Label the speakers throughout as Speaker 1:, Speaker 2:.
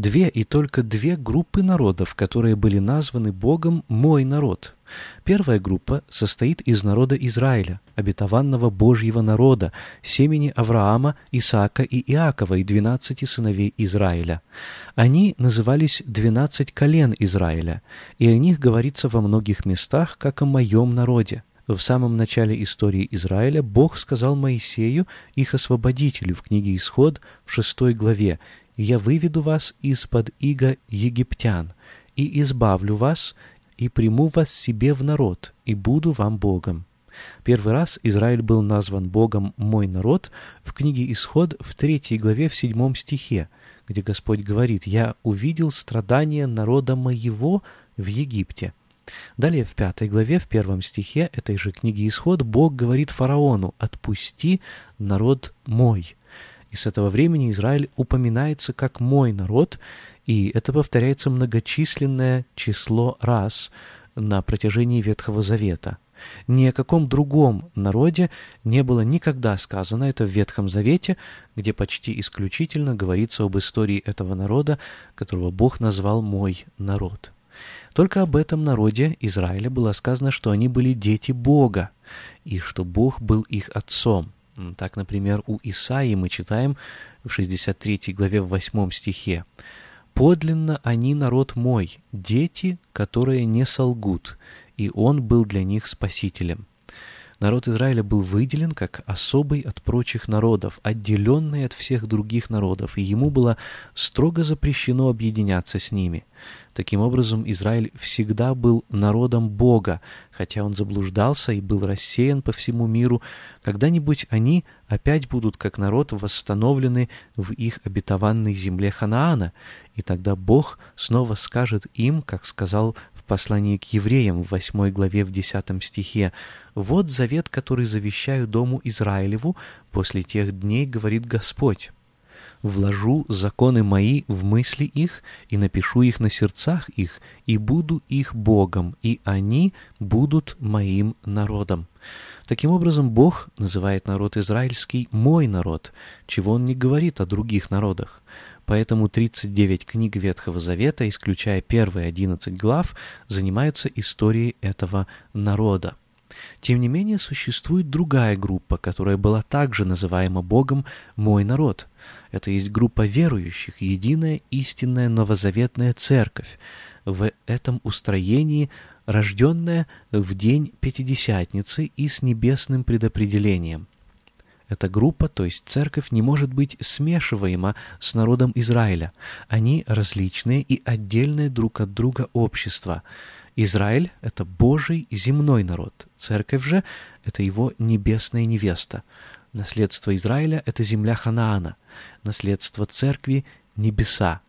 Speaker 1: Две и только две группы народов, которые были названы Богом «мой народ». Первая группа состоит из народа Израиля, обетованного Божьего народа, семени Авраама, Исаака и Иакова и двенадцати сыновей Израиля. Они назывались «двенадцать колен Израиля», и о них говорится во многих местах, как о моем народе. В самом начале истории Израиля Бог сказал Моисею, их освободителю, в книге Исход в шестой главе, я выведу вас из-под иго египтян, и избавлю вас, и приму вас себе в народ, и буду вам Богом». Первый раз Израиль был назван Богом «мой народ» в книге «Исход» в третьей главе в седьмом стихе, где Господь говорит «Я увидел страдания народа моего в Египте». Далее в пятой главе, в первом стихе этой же книги «Исход» Бог говорит фараону «Отпусти народ мой». И с этого времени Израиль упоминается как «мой народ», и это повторяется многочисленное число раз на протяжении Ветхого Завета. Ни о каком другом народе не было никогда сказано это в Ветхом Завете, где почти исключительно говорится об истории этого народа, которого Бог назвал «мой народ». Только об этом народе Израиля было сказано, что они были дети Бога, и что Бог был их отцом. Так, например, у Исаии мы читаем в 63 главе в 8 стихе «Подлинно они народ мой, дети, которые не солгут, и он был для них спасителем». Народ Израиля был выделен как особый от прочих народов, отделенный от всех других народов, и ему было строго запрещено объединяться с ними. Таким образом, Израиль всегда был народом Бога, хотя он заблуждался и был рассеян по всему миру. Когда-нибудь они опять будут как народ восстановлены в их обетованной земле Ханаана, и тогда Бог снова скажет им, как сказал в послании к евреям в 8 главе в 10 стихе, «Вот завет, который завещаю дому Израилеву, после тех дней, говорит Господь» вложу законы мои в мысли их и напишу их на сердцах их, и буду их Богом, и они будут моим народом». Таким образом, Бог называет народ израильский «мой народ», чего Он не говорит о других народах. Поэтому 39 книг Ветхого Завета, исключая первые 11 глав, занимаются историей этого народа. Тем не менее, существует другая группа, которая была также называема Богом «мой народ». Это есть группа верующих, единая истинная новозаветная церковь. В этом устроении рожденная в день Пятидесятницы и с небесным предопределением. Эта группа, то есть церковь, не может быть смешиваема с народом Израиля. Они различные и отдельные друг от друга общества – Израиль — это Божий земной народ, церковь же — это его небесная невеста. Наследство Израиля — это земля Ханаана, наследство церкви — небеса.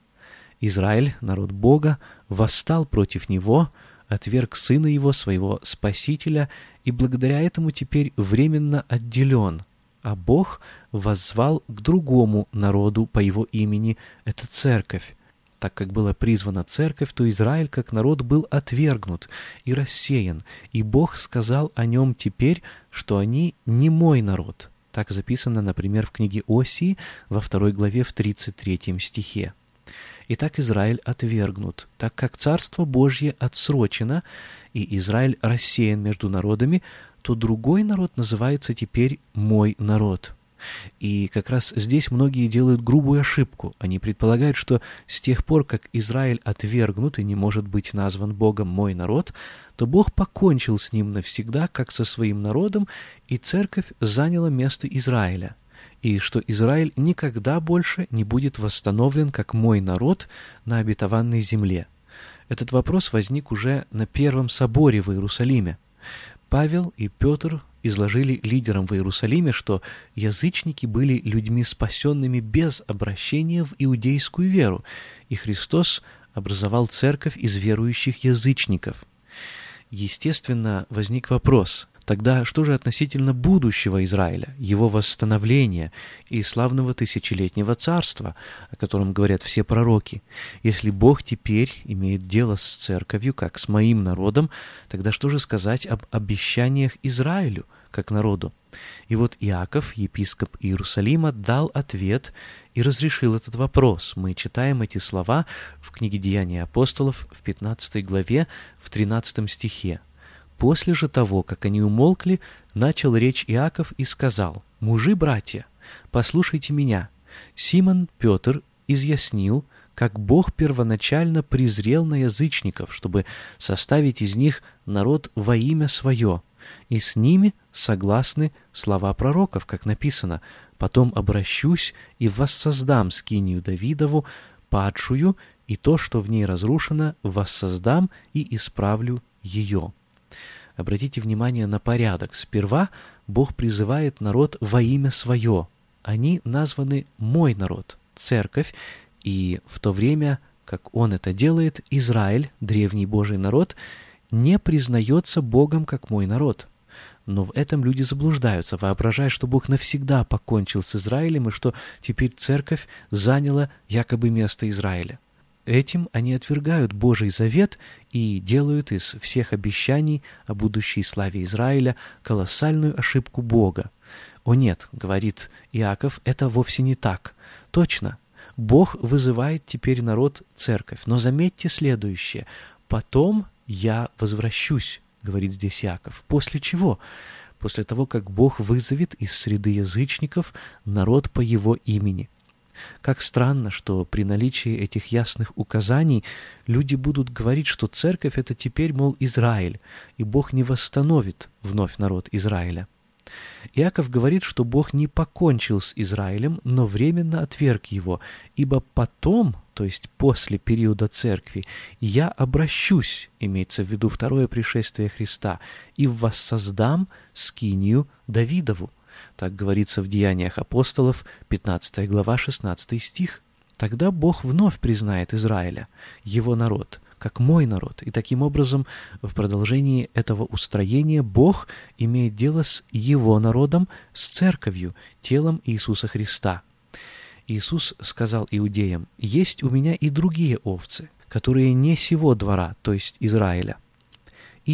Speaker 1: Израиль, народ Бога, восстал против него, отверг сына его, своего спасителя, и благодаря этому теперь временно отделен, а Бог воззвал к другому народу по его имени — это церковь. Так как была призвана церковь, то Израиль как народ был отвергнут и рассеян, и Бог сказал о нем теперь, что они не мой народ. Так записано, например, в книге Осии во второй главе в 33 стихе. И так Израиль отвергнут, так как Царство Божье отсрочено, и Израиль рассеян между народами, то другой народ называется теперь «мой народ». И как раз здесь многие делают грубую ошибку. Они предполагают, что с тех пор, как Израиль отвергнут и не может быть назван Богом «мой народ», то Бог покончил с ним навсегда, как со своим народом, и церковь заняла место Израиля и что Израиль никогда больше не будет восстановлен как мой народ на обетованной земле. Этот вопрос возник уже на Первом соборе в Иерусалиме. Павел и Петр изложили лидерам в Иерусалиме, что язычники были людьми спасенными без обращения в иудейскую веру, и Христос образовал церковь из верующих язычников. Естественно, возник вопрос, Тогда что же относительно будущего Израиля, его восстановления и славного тысячелетнего царства, о котором говорят все пророки? Если Бог теперь имеет дело с церковью, как с моим народом, тогда что же сказать об обещаниях Израилю, как народу? И вот Иаков, епископ Иерусалима, дал ответ и разрешил этот вопрос. Мы читаем эти слова в книге «Деяния апостолов» в 15 главе, в 13 стихе. После же того, как они умолкли, начал речь Иаков и сказал, «Мужи, братья, послушайте меня. Симон Петр изъяснил, как Бог первоначально презрел на язычников, чтобы составить из них народ во имя свое, и с ними согласны слова пророков, как написано, «Потом обращусь и воссоздам скинию Давидову, падшую, и то, что в ней разрушено, воссоздам и исправлю ее». Обратите внимание на порядок. Сперва Бог призывает народ во имя свое. Они названы «мой народ», «церковь», и в то время, как он это делает, Израиль, древний Божий народ, не признается Богом как «мой народ». Но в этом люди заблуждаются, воображая, что Бог навсегда покончил с Израилем и что теперь церковь заняла якобы место Израиля. Этим они отвергают Божий завет и делают из всех обещаний о будущей славе Израиля колоссальную ошибку Бога. «О нет», — говорит Иаков, — «это вовсе не так. Точно, Бог вызывает теперь народ церковь. Но заметьте следующее. «Потом я возвращусь», — говорит здесь Иаков. После чего? После того, как Бог вызовет из среды язычников народ по его имени. Как странно, что при наличии этих ясных указаний люди будут говорить, что церковь — это теперь, мол, Израиль, и Бог не восстановит вновь народ Израиля. Иаков говорит, что Бог не покончил с Израилем, но временно отверг его, ибо потом, то есть после периода церкви, я обращусь, имеется в виду второе пришествие Христа, и воссоздам скинию Давидову. Так говорится в Деяниях апостолов, 15 глава, 16 стих. Тогда Бог вновь признает Израиля, его народ, как мой народ, и таким образом в продолжении этого устроения Бог имеет дело с его народом, с церковью, телом Иисуса Христа. Иисус сказал иудеям, «Есть у меня и другие овцы, которые не сего двора, то есть Израиля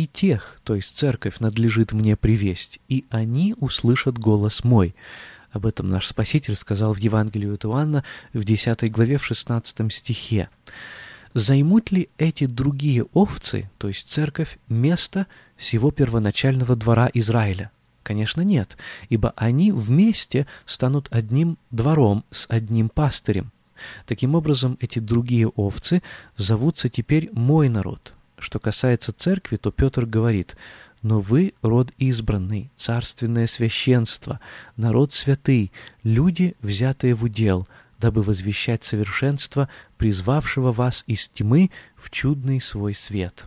Speaker 1: и тех, то есть церковь, надлежит мне привесть, и они услышат голос мой». Об этом наш Спаситель сказал в Евангелии от Иоанна в 10 главе в 16 стихе. «Займут ли эти другие овцы, то есть церковь, место всего первоначального двора Израиля?» Конечно, нет, ибо они вместе станут одним двором с одним пастырем. Таким образом, эти другие овцы зовутся теперь «мой народ», что касается церкви, то Петр говорит, «Но вы — род избранный, царственное священство, народ святый, люди, взятые в удел, дабы возвещать совершенство, призвавшего вас из тьмы в чудный свой свет».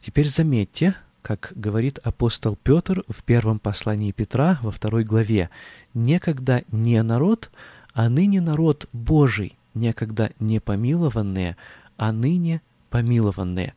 Speaker 1: Теперь заметьте, как говорит апостол Петр в первом послании Петра во второй главе, «Некогда не народ, а ныне народ Божий, некогда не помилованные, а ныне помилованные.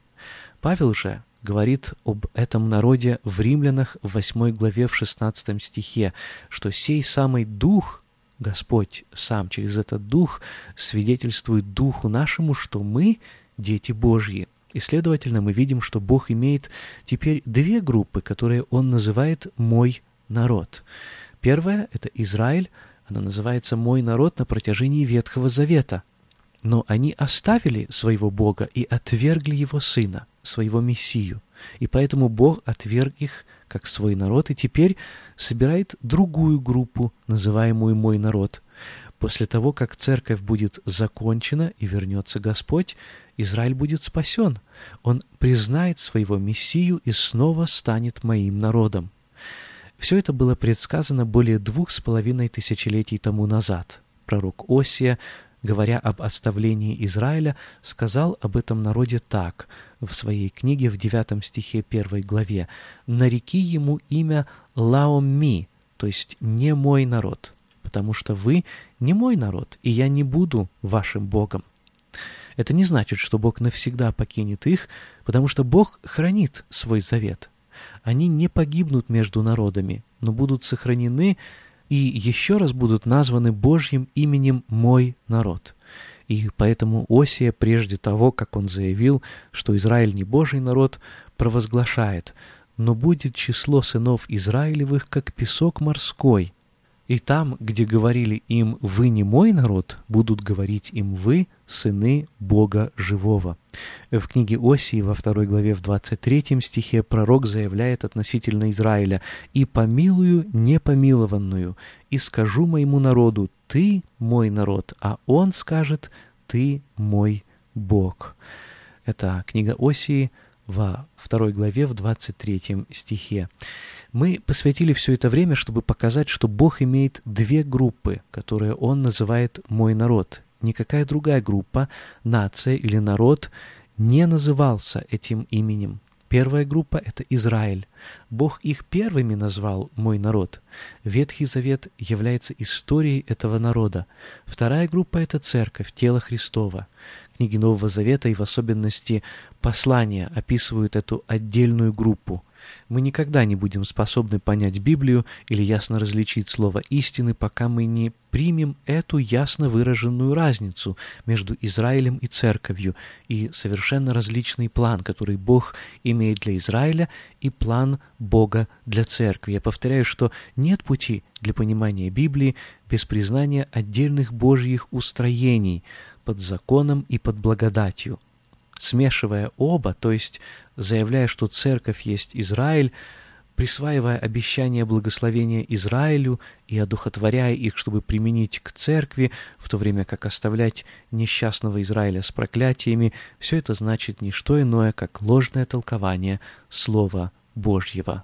Speaker 1: Павел же говорит об этом народе в Римлянах в 8 главе в 16 стихе, что сей самый Дух, Господь сам через этот Дух свидетельствует Духу нашему, что мы дети Божьи. И, следовательно, мы видим, что Бог имеет теперь две группы, которые Он называет «мой народ». Первая — это Израиль, она называется «мой народ» на протяжении Ветхого Завета. Но они оставили своего Бога и отвергли Его Сына, своего Мессию. И поэтому Бог отверг их как свой народ, и теперь собирает другую группу, называемую «мой народ». После того, как церковь будет закончена и вернется Господь, Израиль будет спасен. Он признает своего Мессию и снова станет моим народом. Все это было предсказано более двух с половиной тысячелетий тому назад. Пророк Осия говоря об оставлении Израиля, сказал об этом народе так в своей книге в 9 стихе 1 главе «Нареки ему имя Лаомми, то есть «не мой народ», потому что вы не мой народ, и я не буду вашим Богом». Это не значит, что Бог навсегда покинет их, потому что Бог хранит свой завет. Они не погибнут между народами, но будут сохранены и еще раз будут названы Божьим именем «мой народ». И поэтому Осия, прежде того, как он заявил, что Израиль не Божий народ, провозглашает «но будет число сынов Израилевых, как песок морской, и там, где говорили им «Вы не мой народ», будут говорить им «Вы – сыны Бога живого». В книге Осии во второй главе в 23 стихе пророк заявляет относительно Израиля «И помилую непомилованную, и скажу моему народу, ты мой народ, а он скажет, ты мой Бог». Это книга Осии во второй главе в 23 стихе. Мы посвятили все это время, чтобы показать, что Бог имеет две группы, которые Он называет «мой народ». Никакая другая группа, нация или народ не назывался этим именем. Первая группа — это Израиль. Бог их первыми назвал «мой народ». Ветхий Завет является историей этого народа. Вторая группа — это Церковь, тело Христова. Книги Нового Завета и в особенности послания описывают эту отдельную группу — мы никогда не будем способны понять Библию или ясно различить слово истины, пока мы не примем эту ясно выраженную разницу между Израилем и Церковью и совершенно различный план, который Бог имеет для Израиля, и план Бога для Церкви. Я повторяю, что нет пути для понимания Библии без признания отдельных Божьих устроений под законом и под благодатью смешивая оба, то есть заявляя, что церковь есть Израиль, присваивая обещания благословения Израилю и одухотворяя их, чтобы применить к церкви, в то время как оставлять несчастного Израиля с проклятиями, все это значит не что иное, как ложное толкование Слова Божьего.